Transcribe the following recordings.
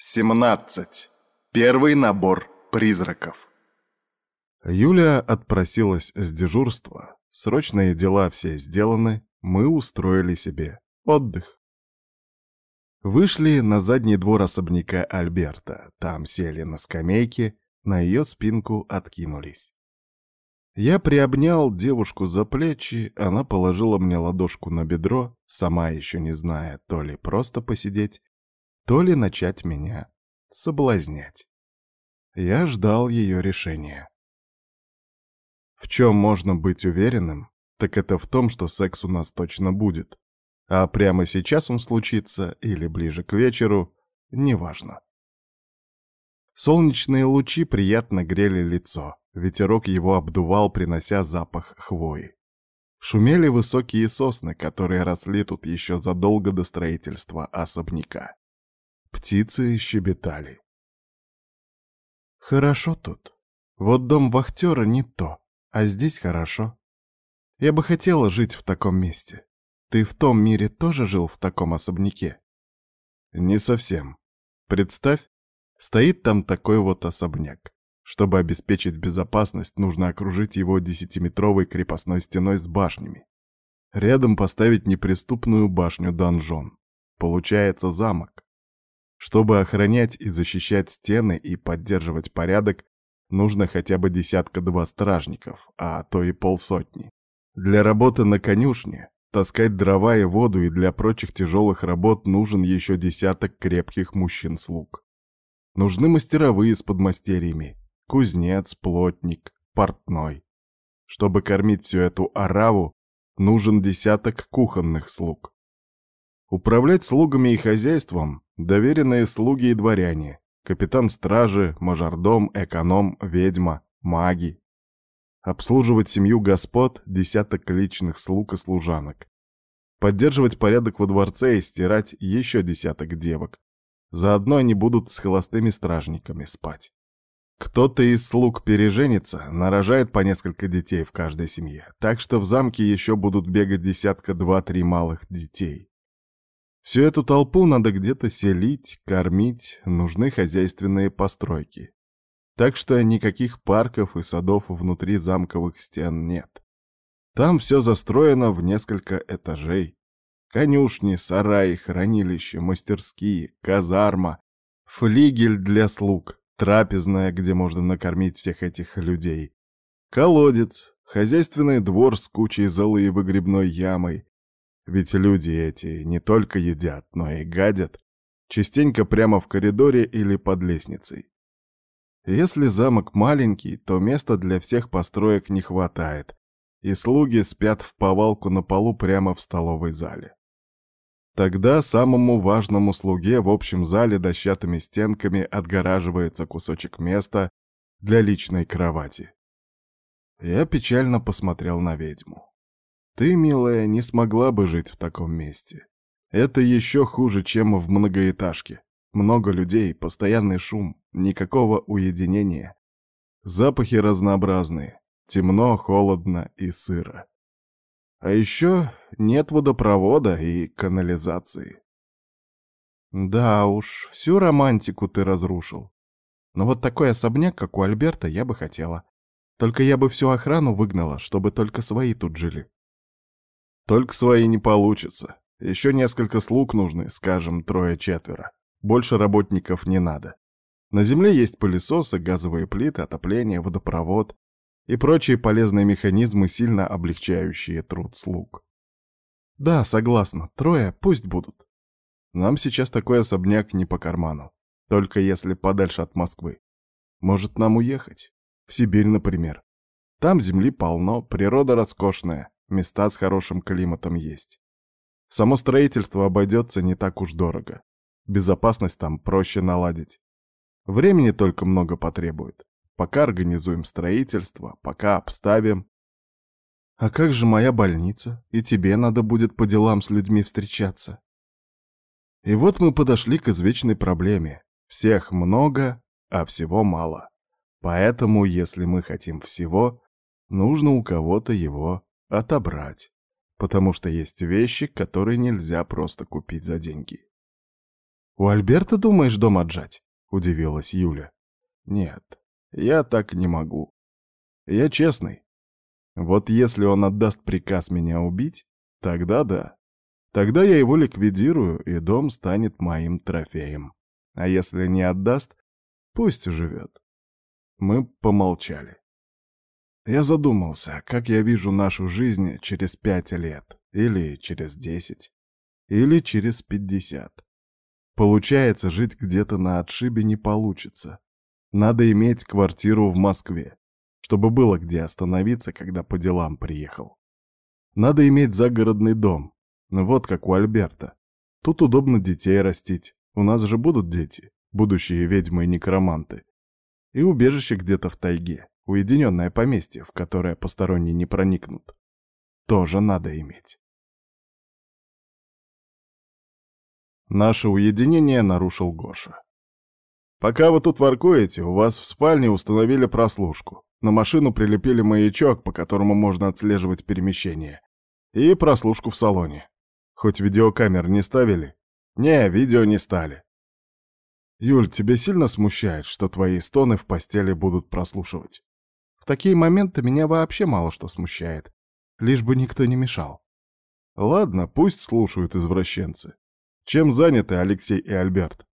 17. Первый набор призраков. Юля отпросилась с дежурства. Срочные дела все сделаны, мы устроили себе отдых. Вышли на задний двор особняка Альберта. Там сели на скамейке, на ее спинку откинулись. Я приобнял девушку за плечи, она положила мне ладошку на бедро, сама еще не зная, то ли просто посидеть, то ли начать меня соблазнять. Я ждал ее решения. В чем можно быть уверенным, так это в том, что секс у нас точно будет. А прямо сейчас он случится или ближе к вечеру, неважно. Солнечные лучи приятно грели лицо, ветерок его обдувал, принося запах хвои. Шумели высокие сосны, которые росли тут еще задолго до строительства особняка. Птицы щебетали. Хорошо тут. Вот дом вахтера не то, а здесь хорошо. Я бы хотела жить в таком месте. Ты в том мире тоже жил в таком особняке? Не совсем. Представь, стоит там такой вот особняк. Чтобы обеспечить безопасность, нужно окружить его десятиметровой крепостной стеной с башнями. Рядом поставить неприступную башню-донжон. Получается замок. Чтобы охранять и защищать стены и поддерживать порядок, нужно хотя бы десятка-два стражников, а то и полсотни. Для работы на конюшне, таскать дрова и воду и для прочих тяжелых работ нужен еще десяток крепких мужчин-слуг. Нужны мастеровые с подмастерьями, кузнец, плотник, портной. Чтобы кормить всю эту ораву, нужен десяток кухонных слуг. Управлять слугами и хозяйством — доверенные слуги и дворяне, капитан стражи, мажордом, эконом, ведьма, маги. Обслуживать семью господ — десяток личных слуг и служанок. Поддерживать порядок во дворце и стирать еще десяток девок. Заодно они будут с холостыми стражниками спать. Кто-то из слуг переженится, нарожает по несколько детей в каждой семье, так что в замке еще будут бегать десятка два-три малых детей. Всю эту толпу надо где-то селить, кормить, нужны хозяйственные постройки. Так что никаких парков и садов внутри замковых стен нет. Там все застроено в несколько этажей. Конюшни, сараи, хранилища, мастерские, казарма, флигель для слуг, трапезная, где можно накормить всех этих людей, колодец, хозяйственный двор с кучей золы и выгребной ямой, ведь люди эти не только едят, но и гадят, частенько прямо в коридоре или под лестницей. Если замок маленький, то места для всех построек не хватает, и слуги спят в повалку на полу прямо в столовой зале. Тогда самому важному слуге в общем зале дощатыми стенками отгораживается кусочек места для личной кровати. Я печально посмотрел на ведьму. Ты, милая, не смогла бы жить в таком месте. Это еще хуже, чем в многоэтажке. Много людей, постоянный шум, никакого уединения. Запахи разнообразные, темно, холодно и сыро. А еще нет водопровода и канализации. Да уж, всю романтику ты разрушил. Но вот такой особняк, как у Альберта, я бы хотела. Только я бы всю охрану выгнала, чтобы только свои тут жили. Только свои не получится. Еще несколько слуг нужны, скажем, трое-четверо. Больше работников не надо. На земле есть пылесосы, газовые плиты, отопление, водопровод и прочие полезные механизмы, сильно облегчающие труд слуг. Да, согласна, трое пусть будут. Нам сейчас такой особняк не по карману. Только если подальше от Москвы. Может, нам уехать? В Сибирь, например. Там земли полно, природа роскошная, Места с хорошим климатом есть. Само строительство обойдется не так уж дорого. Безопасность там проще наладить. Времени только много потребует. Пока организуем строительство, пока обставим. А как же моя больница? И тебе надо будет по делам с людьми встречаться. И вот мы подошли к извечной проблеме. Всех много, а всего мало. Поэтому, если мы хотим всего, нужно у кого-то его отобрать, потому что есть вещи, которые нельзя просто купить за деньги. «У Альберта, думаешь, дом отжать?» — удивилась Юля. «Нет, я так не могу. Я честный. Вот если он отдаст приказ меня убить, тогда да. Тогда я его ликвидирую, и дом станет моим трофеем. А если не отдаст, пусть живет». Мы помолчали. Я задумался, как я вижу нашу жизнь через пять лет, или через десять, или через пятьдесят. Получается, жить где-то на отшибе не получится. Надо иметь квартиру в Москве, чтобы было где остановиться, когда по делам приехал. Надо иметь загородный дом, вот как у Альберта. Тут удобно детей растить, у нас же будут дети, будущие ведьмы и некроманты. И убежище где-то в тайге, уединенное поместье, в которое посторонние не проникнут. Тоже надо иметь. Наше уединение нарушил Гоша. «Пока вы тут воркуете, у вас в спальне установили прослушку. На машину прилепили маячок, по которому можно отслеживать перемещение. И прослушку в салоне. Хоть видеокамер не ставили? Не, видео не стали. Юль, тебе сильно смущает, что твои стоны в постели будут прослушивать? Такие моменты меня вообще мало что смущает. Лишь бы никто не мешал. Ладно, пусть слушают извращенцы. Чем заняты Алексей и Альберт?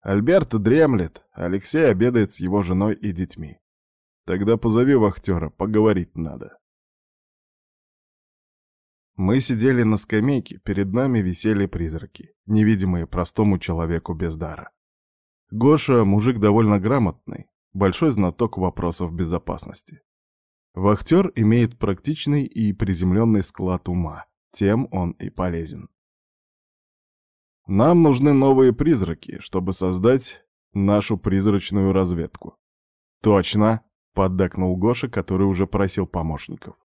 Альберт дремлет, Алексей обедает с его женой и детьми. Тогда позови вахтера, поговорить надо. Мы сидели на скамейке, перед нами висели призраки, невидимые простому человеку без дара. Гоша — мужик довольно грамотный, большой знаток вопросов безопасности. Вахтер имеет практичный и приземленный склад ума, тем он и полезен. Нам нужны новые призраки, чтобы создать нашу призрачную разведку. Точно, поддакнул Гоша, который уже просил помощников.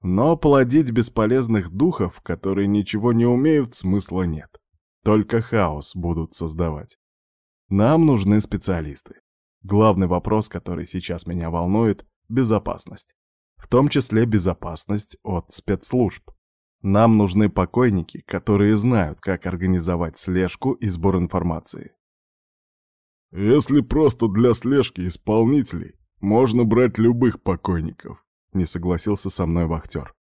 Но плодить бесполезных духов, которые ничего не умеют, смысла нет. Только хаос будут создавать. Нам нужны специалисты. Главный вопрос, который сейчас меня волнует — безопасность. В том числе безопасность от спецслужб. Нам нужны покойники, которые знают, как организовать слежку и сбор информации. Если просто для слежки исполнителей, можно брать любых покойников, не согласился со мной вахтер.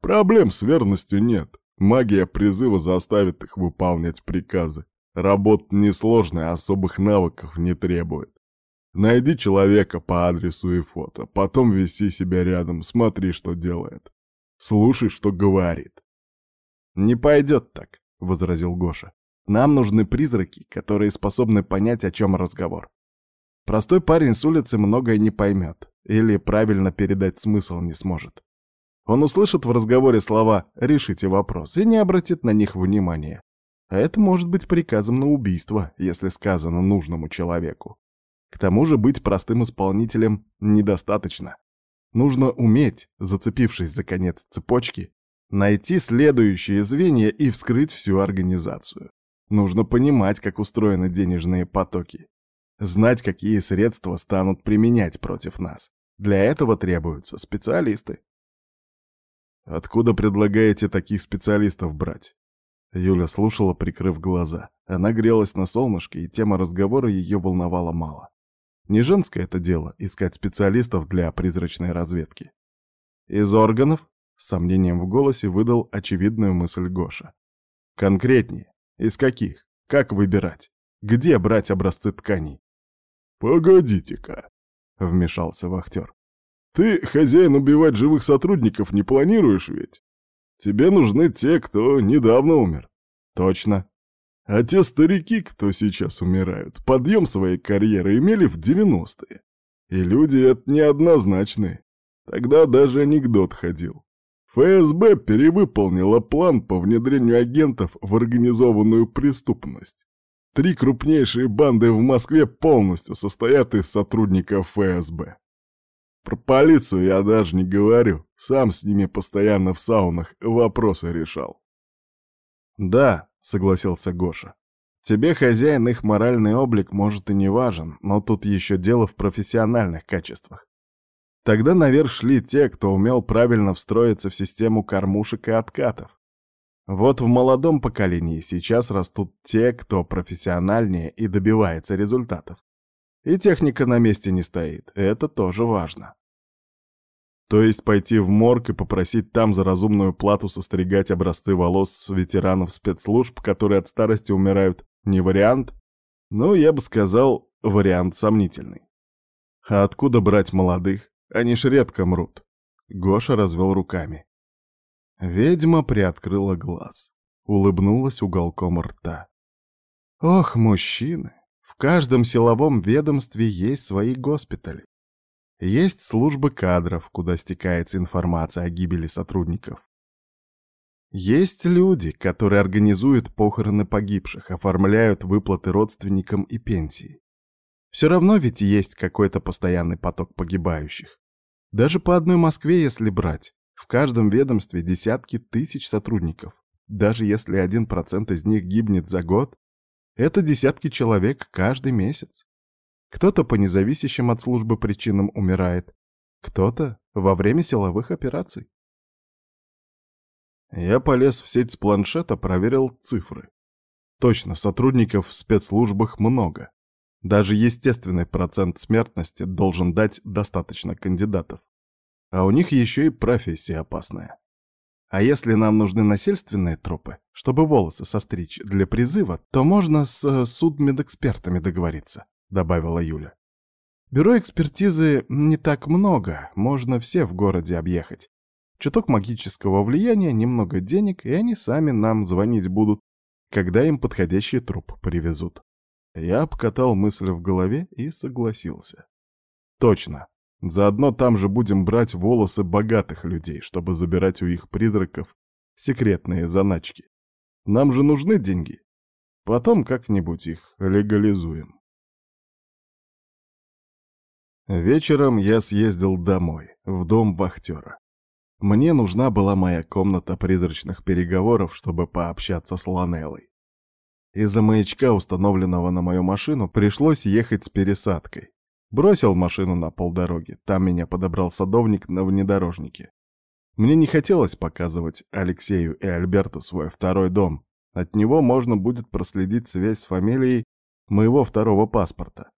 Проблем с верностью нет. Магия призыва заставит их выполнять приказы. Работа несложная, особых навыков не требует. Найди человека по адресу и фото, потом виси себя рядом, смотри, что делает. Слушай, что говорит. «Не пойдет так», — возразил Гоша. «Нам нужны призраки, которые способны понять, о чем разговор. Простой парень с улицы многое не поймет или правильно передать смысл не сможет. Он услышит в разговоре слова «решите вопрос» и не обратит на них внимания. А это может быть приказом на убийство, если сказано нужному человеку. К тому же быть простым исполнителем недостаточно. Нужно уметь, зацепившись за конец цепочки, найти следующие звенья и вскрыть всю организацию. Нужно понимать, как устроены денежные потоки. Знать, какие средства станут применять против нас. Для этого требуются специалисты. Откуда предлагаете таких специалистов брать? Юля слушала, прикрыв глаза. Она грелась на солнышке, и тема разговора ее волновала мало. Не женское это дело — искать специалистов для призрачной разведки. Из органов? С сомнением в голосе выдал очевидную мысль Гоша. Конкретнее. Из каких? Как выбирать? Где брать образцы тканей? «Погодите-ка», — вмешался вахтер. «Ты, хозяин, убивать живых сотрудников не планируешь ведь? Тебе нужны те, кто недавно умер». «Точно. А те старики, кто сейчас умирают, подъем своей карьеры имели в 90-е. И люди это неоднозначные. Тогда даже анекдот ходил. ФСБ перевыполнила план по внедрению агентов в организованную преступность. Три крупнейшие банды в Москве полностью состоят из сотрудников ФСБ. Про полицию я даже не говорю, сам с ними постоянно в саунах вопросы решал. Да, — согласился Гоша. «Тебе, хозяин, их моральный облик, может, и не важен, но тут еще дело в профессиональных качествах. Тогда наверх шли те, кто умел правильно встроиться в систему кормушек и откатов. Вот в молодом поколении сейчас растут те, кто профессиональнее и добивается результатов. И техника на месте не стоит, это тоже важно. То есть пойти в морг и попросить там за разумную плату состригать образцы волос ветеранов спецслужб, которые от старости умирают, не вариант? Ну, я бы сказал, вариант сомнительный. А откуда брать молодых? Они ж редко мрут. Гоша развел руками. Ведьма приоткрыла глаз, улыбнулась уголком рта. Ох, мужчины, в каждом силовом ведомстве есть свои госпитали. Есть службы кадров, куда стекается информация о гибели сотрудников. Есть люди, которые организуют похороны погибших, оформляют выплаты родственникам и пенсии. Все равно ведь есть какой-то постоянный поток погибающих. Даже по одной Москве, если брать, в каждом ведомстве десятки тысяч сотрудников. Даже если один процент из них гибнет за год, это десятки человек каждый месяц. Кто-то по независящим от службы причинам умирает, кто-то во время силовых операций. Я полез в сеть с планшета, проверил цифры. Точно, сотрудников в спецслужбах много. Даже естественный процент смертности должен дать достаточно кандидатов. А у них еще и профессия опасная. А если нам нужны насильственные трупы, чтобы волосы состричь для призыва, то можно с э, судмедэкспертами договориться, добавила Юля. Бюро экспертизы не так много, можно все в городе объехать. Чуток магического влияния, немного денег, и они сами нам звонить будут, когда им подходящий труп привезут. Я обкатал мысль в голове и согласился. Точно, Заодно там же будем брать волосы богатых людей, чтобы забирать у их призраков секретные заначки. Нам же нужны деньги. Потом как-нибудь их легализуем. Вечером я съездил домой, в дом вахтера. Мне нужна была моя комната призрачных переговоров, чтобы пообщаться с Ланеллой. Из-за маячка, установленного на мою машину, пришлось ехать с пересадкой. Бросил машину на полдороги, там меня подобрал садовник на внедорожнике. Мне не хотелось показывать Алексею и Альберту свой второй дом. От него можно будет проследить связь с фамилией моего второго паспорта.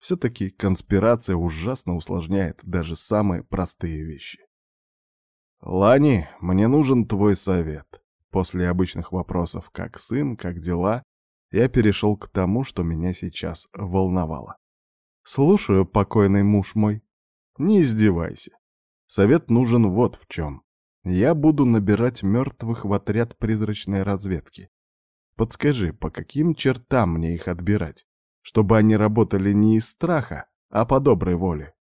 Все-таки конспирация ужасно усложняет даже самые простые вещи. «Лани, мне нужен твой совет». После обычных вопросов «как сын?», «как дела?» я перешел к тому, что меня сейчас волновало. «Слушаю, покойный муж мой». «Не издевайся. Совет нужен вот в чем. Я буду набирать мертвых в отряд призрачной разведки. Подскажи, по каким чертам мне их отбирать, чтобы они работали не из страха, а по доброй воле?»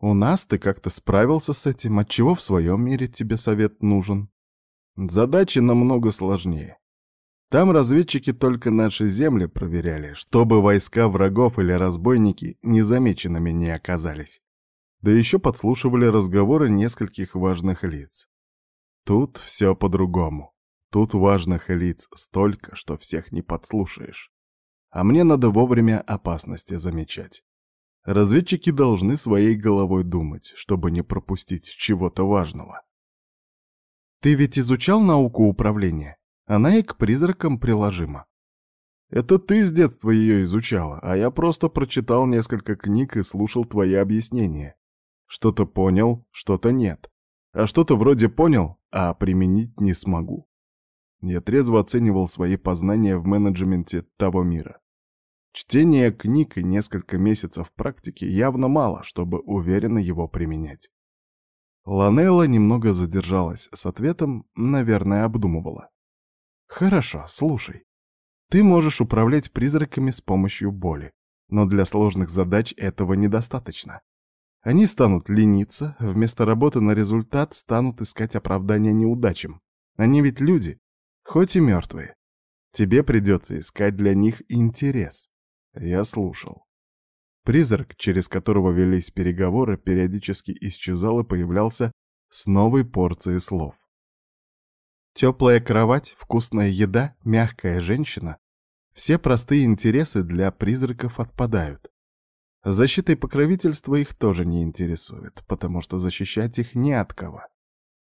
«У нас ты как-то справился с этим, отчего в своем мире тебе совет нужен?» «Задача намного сложнее. Там разведчики только наши земли проверяли, чтобы войска врагов или разбойники незамеченными не оказались. Да еще подслушивали разговоры нескольких важных лиц. Тут все по-другому. Тут важных лиц столько, что всех не подслушаешь. А мне надо вовремя опасности замечать. Разведчики должны своей головой думать, чтобы не пропустить чего-то важного. Ты ведь изучал науку управления? Она и к призракам приложима. Это ты с детства ее изучала, а я просто прочитал несколько книг и слушал твои объяснения. Что-то понял, что-то нет. А что-то вроде понял, а применить не смогу. Я трезво оценивал свои познания в менеджменте того мира. Чтение книг и несколько месяцев практики явно мало, чтобы уверенно его применять. Ланелла немного задержалась с ответом, наверное, обдумывала. Хорошо, слушай. Ты можешь управлять призраками с помощью боли, но для сложных задач этого недостаточно. Они станут лениться, вместо работы на результат станут искать оправдания неудачам. Они ведь люди, хоть и мертвые. Тебе придется искать для них интерес. Я слушал. Призрак, через которого велись переговоры, периодически исчезал и появлялся с новой порцией слов. Теплая кровать, вкусная еда, мягкая женщина — все простые интересы для призраков отпадают. Защита и покровительство их тоже не интересует, потому что защищать их не от кого.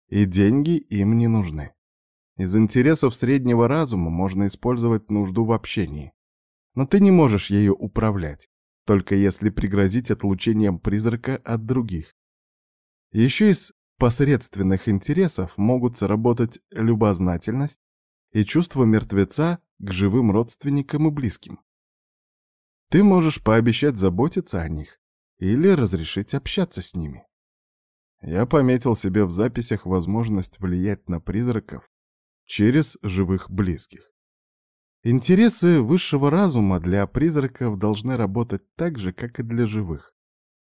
И деньги им не нужны. Из интересов среднего разума можно использовать нужду в общении. Но ты не можешь ею управлять, только если пригрозить отлучением призрака от других. Еще из посредственных интересов могут сработать любознательность и чувство мертвеца к живым родственникам и близким. Ты можешь пообещать заботиться о них или разрешить общаться с ними. Я пометил себе в записях возможность влиять на призраков через живых близких. Интересы высшего разума для призраков должны работать так же, как и для живых.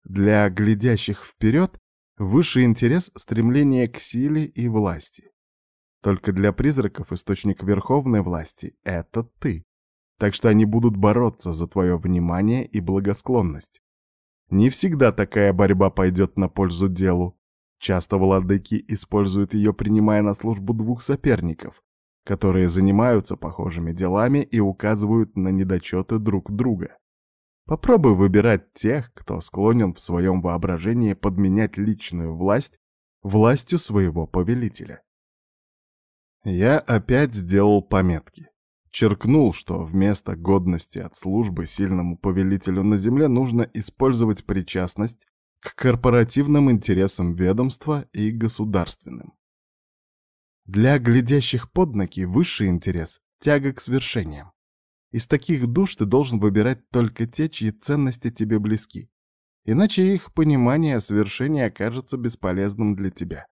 Для глядящих вперед высший интерес — стремление к силе и власти. Только для призраков источник верховной власти — это ты. Так что они будут бороться за твое внимание и благосклонность. Не всегда такая борьба пойдет на пользу делу. Часто владыки используют ее, принимая на службу двух соперников, которые занимаются похожими делами и указывают на недочеты друг друга. Попробуй выбирать тех, кто склонен в своем воображении подменять личную власть властью своего повелителя. Я опять сделал пометки. Черкнул, что вместо годности от службы сильному повелителю на земле нужно использовать причастность к корпоративным интересам ведомства и государственным. Для глядящих под ноги высший интерес — тяга к свершениям. Из таких душ ты должен выбирать только те, чьи ценности тебе близки. Иначе их понимание свершения окажется бесполезным для тебя.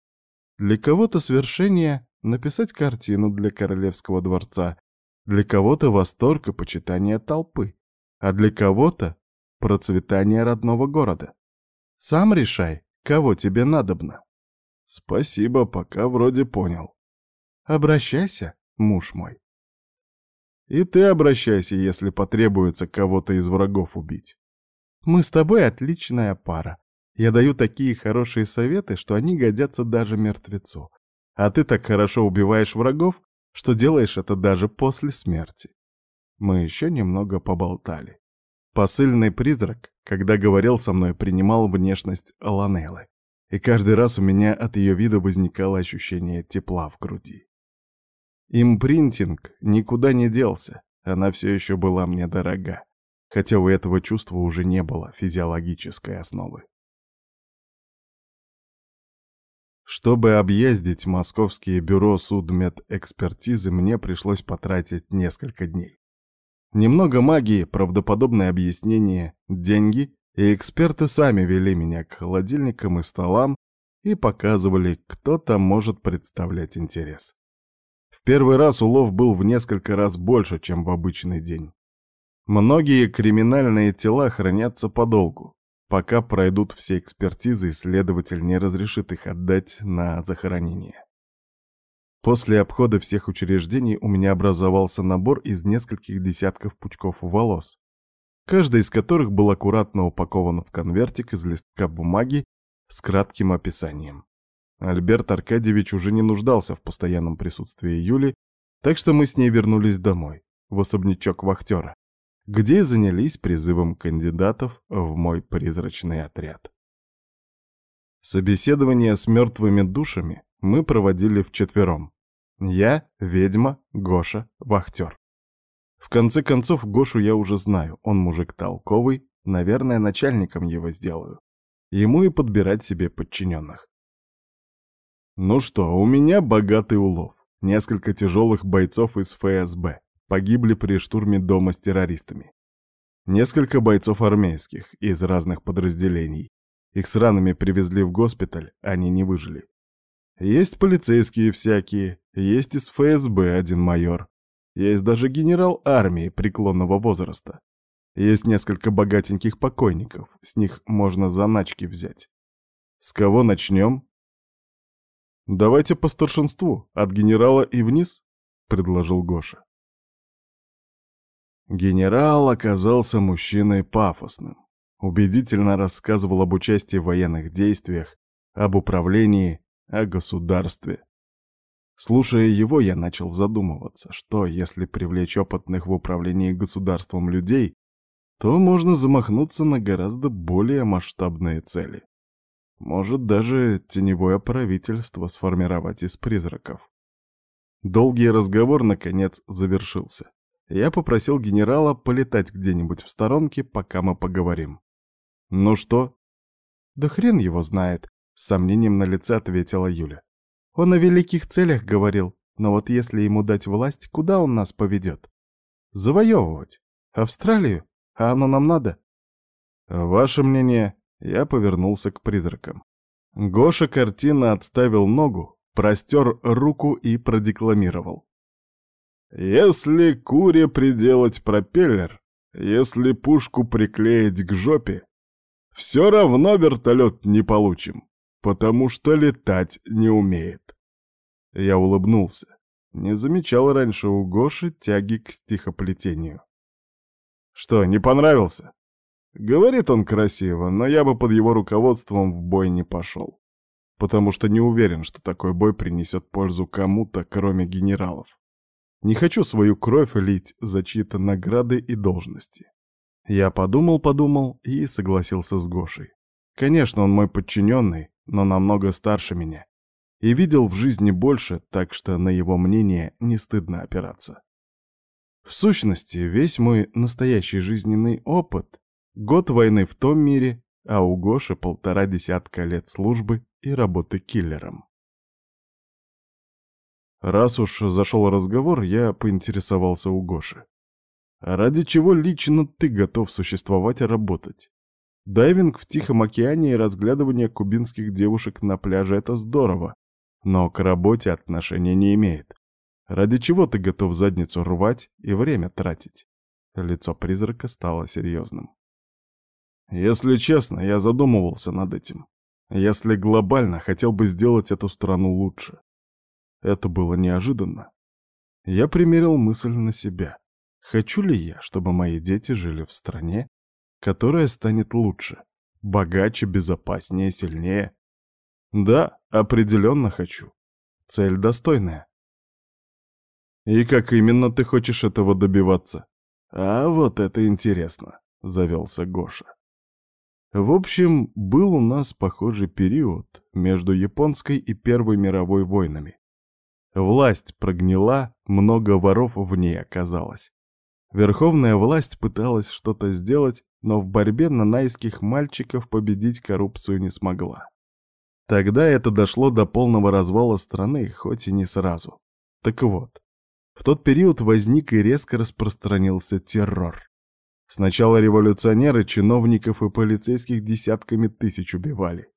Для кого-то свершение — написать картину для королевского дворца, для кого-то восторг и почитание толпы, а для кого-то — процветание родного города. Сам решай, кого тебе надобно. Спасибо, пока вроде понял. Обращайся, муж мой. И ты обращайся, если потребуется кого-то из врагов убить. Мы с тобой отличная пара. Я даю такие хорошие советы, что они годятся даже мертвецу. А ты так хорошо убиваешь врагов, что делаешь это даже после смерти. Мы еще немного поболтали. Посыльный призрак, когда говорил со мной, принимал внешность Ланеллы, и каждый раз у меня от ее вида возникало ощущение тепла в груди. Импринтинг никуда не делся, она все еще была мне дорога, хотя у этого чувства уже не было физиологической основы. Чтобы объездить московские бюро судмедэкспертизы, мне пришлось потратить несколько дней. Немного магии, правдоподобное объяснение, деньги, и эксперты сами вели меня к холодильникам и столам и показывали, кто там может представлять интерес. В первый раз улов был в несколько раз больше, чем в обычный день. Многие криминальные тела хранятся подолгу. Пока пройдут все экспертизы, следователь не разрешит их отдать на захоронение. После обхода всех учреждений у меня образовался набор из нескольких десятков пучков волос, каждый из которых был аккуратно упакован в конвертик из листка бумаги с кратким описанием. Альберт Аркадьевич уже не нуждался в постоянном присутствии Юли, так что мы с ней вернулись домой, в особнячок вахтера, где занялись призывом кандидатов в мой призрачный отряд. Собеседование с мертвыми душами мы проводили вчетвером. Я, ведьма, Гоша, вахтер. В конце концов, Гошу я уже знаю, он мужик толковый, наверное, начальником его сделаю. Ему и подбирать себе подчиненных. Ну что, у меня богатый улов. Несколько тяжелых бойцов из ФСБ погибли при штурме дома с террористами. Несколько бойцов армейских из разных подразделений. Их с ранами привезли в госпиталь, они не выжили. Есть полицейские всякие, есть из ФСБ один майор. Есть даже генерал армии преклонного возраста. Есть несколько богатеньких покойников, с них можно заначки взять. С кого начнем? Давайте по старшинству, от генерала и вниз, предложил Гоша. Генерал оказался мужчиной пафосным. Убедительно рассказывал об участии в военных действиях, об управлении, о государстве. Слушая его, я начал задумываться, что если привлечь опытных в управлении государством людей, то можно замахнуться на гораздо более масштабные цели. Может даже теневое правительство сформировать из призраков. Долгий разговор, наконец, завершился. Я попросил генерала полетать где-нибудь в сторонке, пока мы поговорим. «Ну что?» «Да хрен его знает», — с сомнением на лице ответила Юля. «Он о великих целях говорил, но вот если ему дать власть, куда он нас поведет? Завоевывать? Австралию? А оно нам надо?» «Ваше мнение?» Я повернулся к призракам. Гоша картина отставил ногу, простер руку и продекламировал. «Если куре приделать пропеллер, если пушку приклеить к жопе, все равно вертолет не получим, потому что летать не умеет». Я улыбнулся. Не замечал раньше у Гоши тяги к стихоплетению. «Что, не понравился?» Говорит он красиво, но я бы под его руководством в бой не пошел. Потому что не уверен, что такой бой принесет пользу кому-то, кроме генералов. Не хочу свою кровь лить за чьи-то награды и должности. Я подумал-подумал и согласился с Гошей. Конечно, он мой подчиненный, но намного старше меня. И видел в жизни больше, так что на его мнение не стыдно опираться. В сущности, весь мой настоящий жизненный опыт Год войны в том мире, а у Гоши полтора десятка лет службы и работы киллером. Раз уж зашел разговор, я поинтересовался у Гоши. А ради чего лично ты готов существовать и работать? Дайвинг в Тихом океане и разглядывание кубинских девушек на пляже — это здорово, но к работе отношения не имеет. Ради чего ты готов задницу рвать и время тратить? Лицо призрака стало серьезным. Если честно, я задумывался над этим. Если глобально, хотел бы сделать эту страну лучше. Это было неожиданно. Я примерил мысль на себя. Хочу ли я, чтобы мои дети жили в стране, которая станет лучше, богаче, безопаснее, сильнее? Да, определенно хочу. Цель достойная. И как именно ты хочешь этого добиваться? А вот это интересно, завелся Гоша. В общем, был у нас похожий период между японской и Первой мировой войнами. Власть прогнила, много воров в ней оказалось. Верховная власть пыталась что-то сделать, но в борьбе нанайских мальчиков победить коррупцию не смогла. Тогда это дошло до полного развала страны, хоть и не сразу. Так вот, в тот период возник и резко распространился террор. Сначала революционеры чиновников и полицейских десятками тысяч убивали.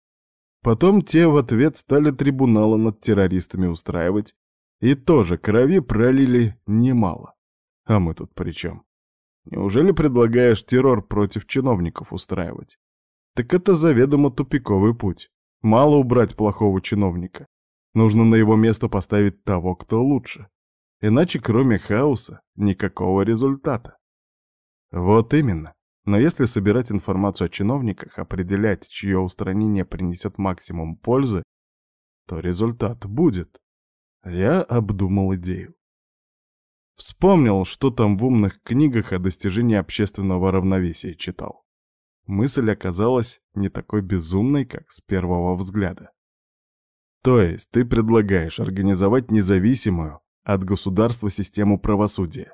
Потом те в ответ стали трибуналы над террористами устраивать, и тоже крови пролили немало. А мы тут при чем? Неужели предлагаешь террор против чиновников устраивать? Так это заведомо тупиковый путь. Мало убрать плохого чиновника. Нужно на его место поставить того, кто лучше. Иначе кроме хаоса никакого результата. Вот именно. Но если собирать информацию о чиновниках, определять, чье устранение принесет максимум пользы, то результат будет. Я обдумал идею. Вспомнил, что там в умных книгах о достижении общественного равновесия читал. Мысль оказалась не такой безумной, как с первого взгляда. То есть ты предлагаешь организовать независимую от государства систему правосудия,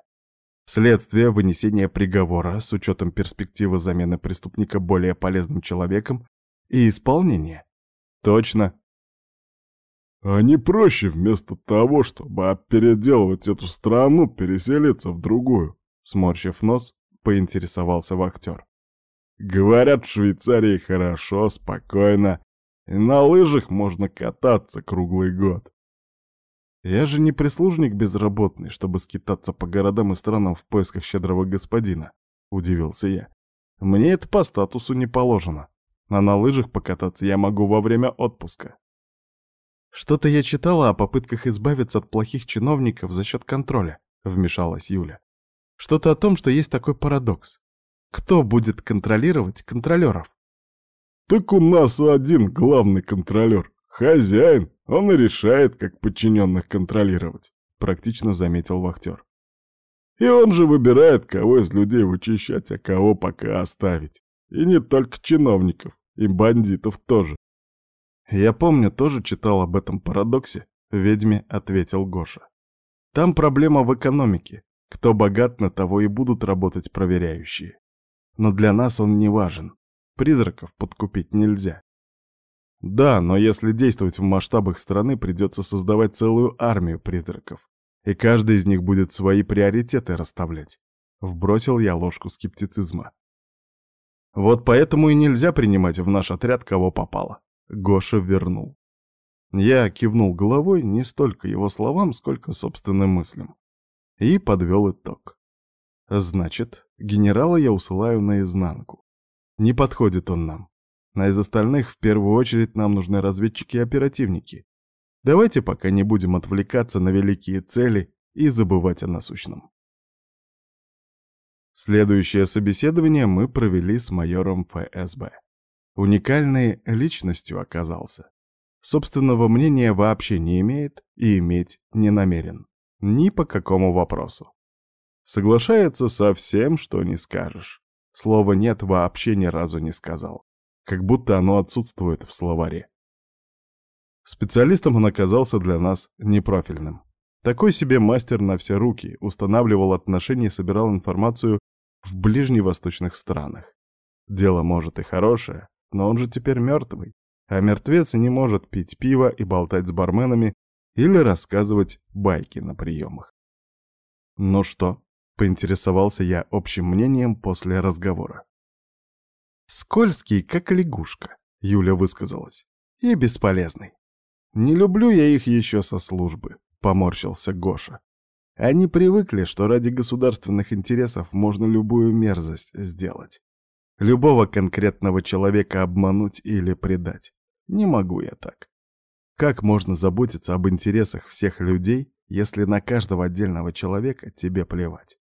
Следствие вынесения приговора с учетом перспективы замены преступника более полезным человеком и исполнение. Точно. А не проще вместо того, чтобы переделывать эту страну, переселиться в другую? Сморщив нос, поинтересовался вахтер. Говорят, в Швейцарии хорошо, спокойно, и на лыжах можно кататься круглый год. Я же не прислужник безработный, чтобы скитаться по городам и странам в поисках щедрого господина, — удивился я. Мне это по статусу не положено, а на лыжах покататься я могу во время отпуска. Что-то я читала о попытках избавиться от плохих чиновников за счет контроля, — вмешалась Юля. Что-то о том, что есть такой парадокс. Кто будет контролировать контролеров? Так у нас один главный контролер. Хозяин, он и решает, как подчиненных контролировать, практично заметил вахтер. И он же выбирает, кого из людей вычищать, а кого пока оставить. И не только чиновников, и бандитов тоже. Я помню, тоже читал об этом парадоксе, ведьме ответил Гоша. Там проблема в экономике. Кто богат, на того и будут работать проверяющие. Но для нас он не важен. Призраков подкупить нельзя. Да, но если действовать в масштабах страны, придется создавать целую армию призраков. И каждый из них будет свои приоритеты расставлять. Вбросил я ложку скептицизма. Вот поэтому и нельзя принимать в наш отряд кого попало. Гоша вернул. Я кивнул головой не столько его словам, сколько собственным мыслям. И подвел итог. Значит, генерала я усылаю наизнанку. Не подходит он нам. А из остальных в первую очередь нам нужны разведчики и оперативники. Давайте пока не будем отвлекаться на великие цели и забывать о насущном. Следующее собеседование мы провели с майором ФСБ. Уникальной личностью оказался. Собственного мнения вообще не имеет и иметь не намерен. Ни по какому вопросу. Соглашается со всем, что не скажешь. Слова «нет» вообще ни разу не сказал как будто оно отсутствует в словаре. Специалистом он оказался для нас непрофильным. Такой себе мастер на все руки, устанавливал отношения и собирал информацию в ближневосточных странах. Дело, может, и хорошее, но он же теперь мертвый, а мертвец не может пить пиво и болтать с барменами или рассказывать байки на приемах. «Ну что?» — поинтересовался я общим мнением после разговора. Скользкий, как лягушка, Юля высказалась. И бесполезный. Не люблю я их еще со службы, поморщился Гоша. Они привыкли, что ради государственных интересов можно любую мерзость сделать. Любого конкретного человека обмануть или предать. Не могу я так. Как можно заботиться об интересах всех людей, если на каждого отдельного человека тебе плевать?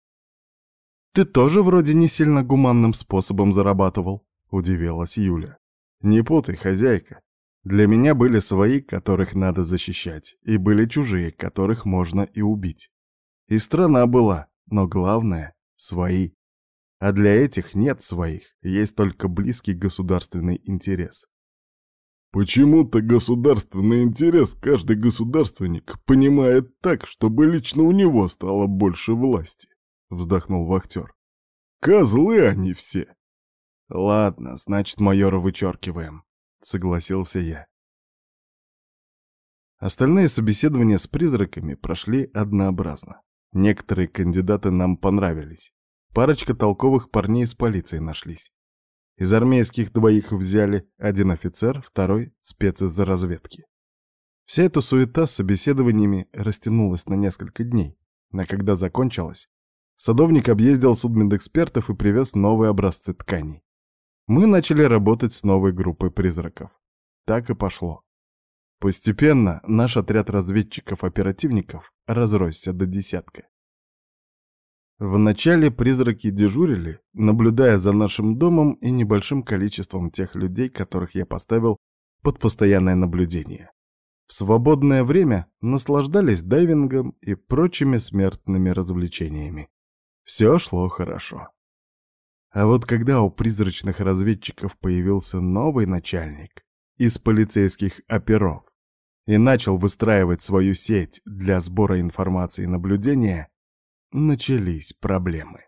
Ты тоже вроде не сильно гуманным способом зарабатывал, удивилась Юля. «Не путай, хозяйка. Для меня были свои, которых надо защищать, и были чужие, которых можно и убить. И страна была, но главное — свои. А для этих нет своих, есть только близкий государственный интерес. Почему-то государственный интерес каждый государственник понимает так, чтобы лично у него стало больше власти, вздохнул вахтер. Козлы они все. «Ладно, значит, майора вычеркиваем», — согласился я. Остальные собеседования с призраками прошли однообразно. Некоторые кандидаты нам понравились. Парочка толковых парней из полиции нашлись. Из армейских двоих взяли, один офицер, второй — спец из-за разведки. Вся эта суета с собеседованиями растянулась на несколько дней, а когда закончилась, садовник объездил судмедэкспертов и привез новые образцы тканей мы начали работать с новой группой призраков. Так и пошло. Постепенно наш отряд разведчиков-оперативников разросся до десятка. Вначале призраки дежурили, наблюдая за нашим домом и небольшим количеством тех людей, которых я поставил под постоянное наблюдение. В свободное время наслаждались дайвингом и прочими смертными развлечениями. Все шло хорошо. А вот когда у призрачных разведчиков появился новый начальник из полицейских оперов и начал выстраивать свою сеть для сбора информации и наблюдения, начались проблемы.